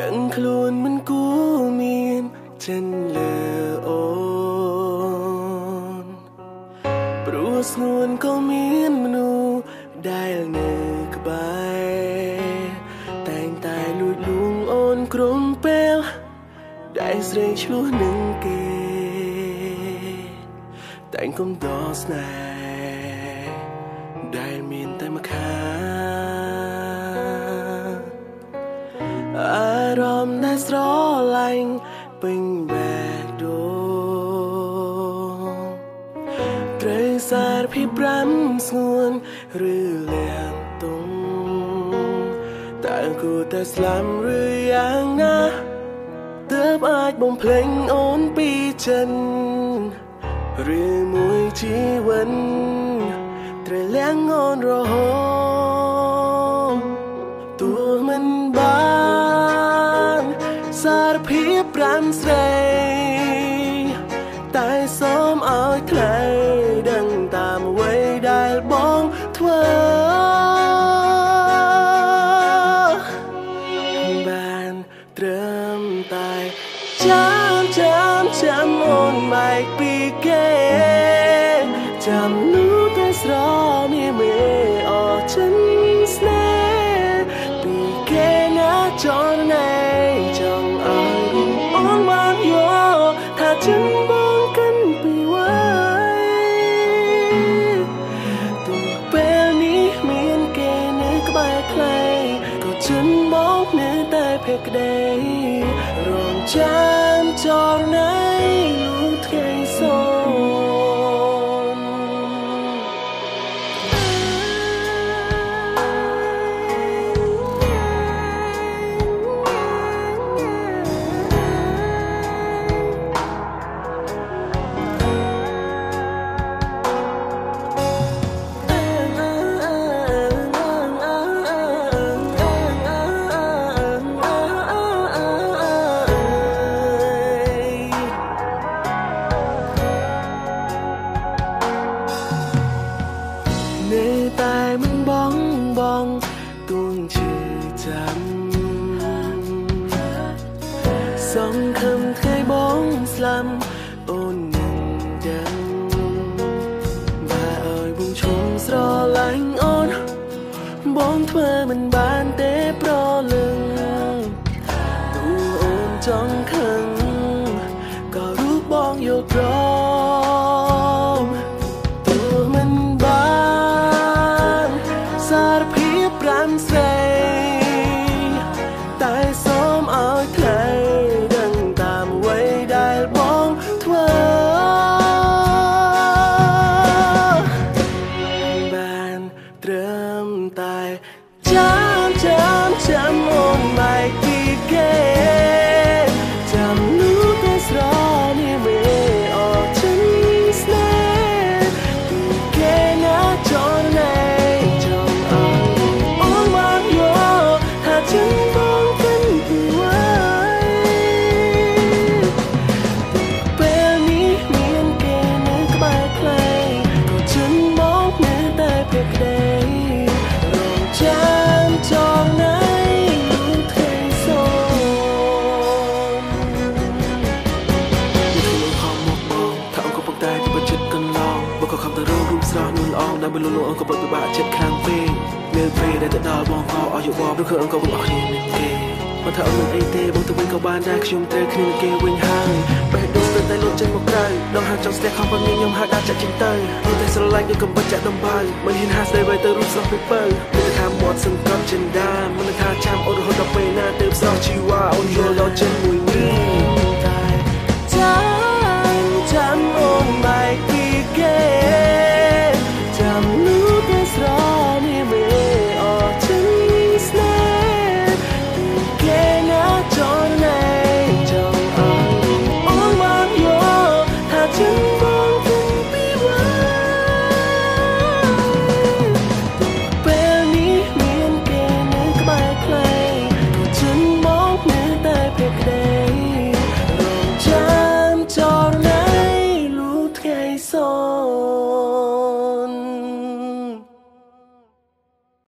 ដឹងខ្លួនមិនគួរមានចិនលើអូនព្រោះស្នួនក៏មានមនុស្សដែលនៅក្បែរតែងតែលួចលួងអូនក្រុមពេលដែលស្រីឆ្លោះនឹងគេតែងគុំដោស្នេហ៍ ស្រឡាញ់ពេញបែកដូងត្រូវសារភាពប្រាំស្ងួនឬលៀងទុំតើគួរតែស្លាប់ឬយ៉ាងណាទើបអាចបំភ្លេងអូនពីចិនឬមួយជីវិតត្រូវលៀងអូនរហូត ភាពប្រាំស្រីតែសូមឲ្យថ្លៃដឹងតាមអ្វីដែលបងធ្វើបានត្រឹមតែចាំចាំចាំអូនម៉ែកពីគេចាំនោះតែស្រមាមេអស់ចិនស្នេហ៍ពីគេណាចនណែ ក្តីរងចាំចរណៃ ងទួងឈឺចាំសងខំថ្ងៃបងស្លាប់អូននឹងដឹងបើឲ្យបងឈុំស្រឡាញ់អូនបងធ្វើមិនបានទេប្រលឹងទោះអូនចង់ខឹងក៏រូបបងយកព្រមទោះមិនបានសារភាព ប្រាំ នួនល្អដែលមិនលលអង្គពិតពិបាកចិត្តខ្លាំងពេកនៅពេលដែលទៅដល់បងក៏ឲ្យយកបងឬគឺអង្គបងអស់គ្នានឹងគេបើថាអត់មានអីទេបងទៅវិញក៏បានដែរខ្ញុំត្រូវគ្នានឹងគេវិញហើយបេះដូងទៅតែលុតចេញមកក្រៅដងហាចង់ស្ទះខំបងខ្ញុំហាដាក់ចាក់ចេញទៅព្រោះតែស្រឡាញ់ដូចកំបិតចាក់ដំបៅមិនហ៊ានហាស្ដីໄວទៅរូបស្រស់ពីពៅមិនថាមាត់សង្កត់ចិនដាមិនថាចាំអូនរហូតដល់ពេលណាទៅស្រស់ជីវ៉ាអូនយល់ដល់ចិនមួយនេះ